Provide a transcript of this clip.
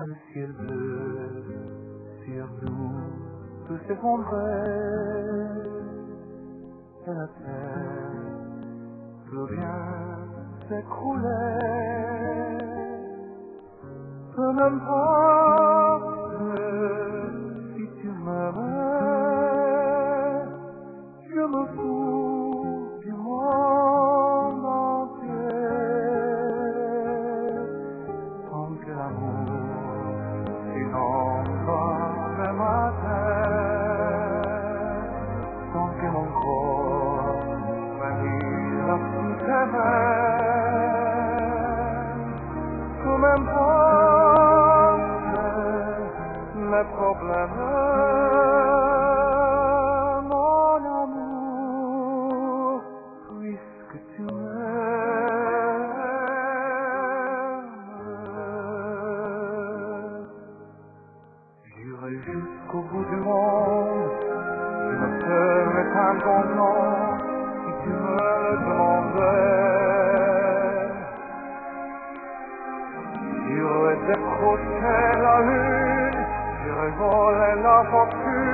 Le ciel bleu sur nous peut s'effondrer et la terre peut bien s'écrouler. Peu m'importe si tu m'aimes, je me fous du monde entier. Tant que l'amour je me ferai un ton nom, si tu me le demandais. J'irai décrocher la lune, j'irai voler la fortune, si tu me